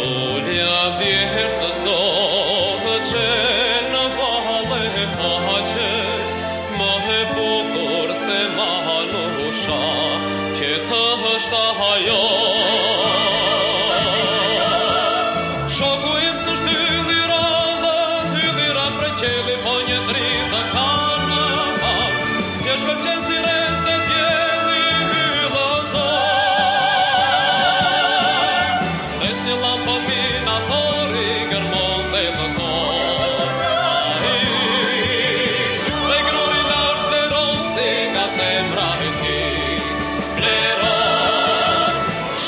Shkullja djersë sotë që në vallë e paqë, e bukur se malu që të dhështë ajo. së shty dhiratë, dhiratë për po një dritë.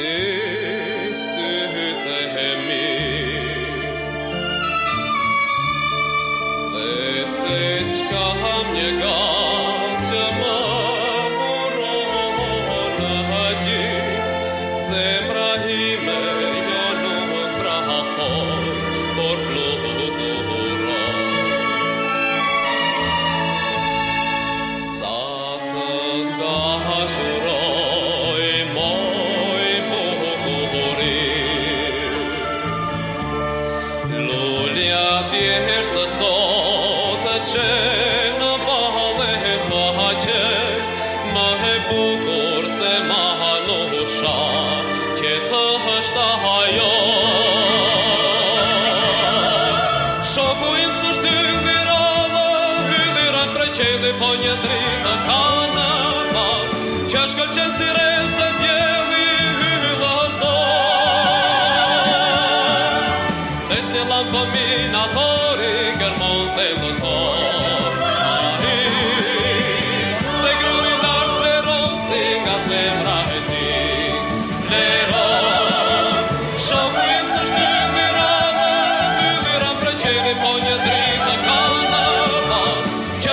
Së të hemi Nëse të E bukur se maha nuk të hështë ajo Shoku imë su shtyrë një rrallë po një të rinë Në ma Që është këtë si rejë Së tjeli një për tori dhe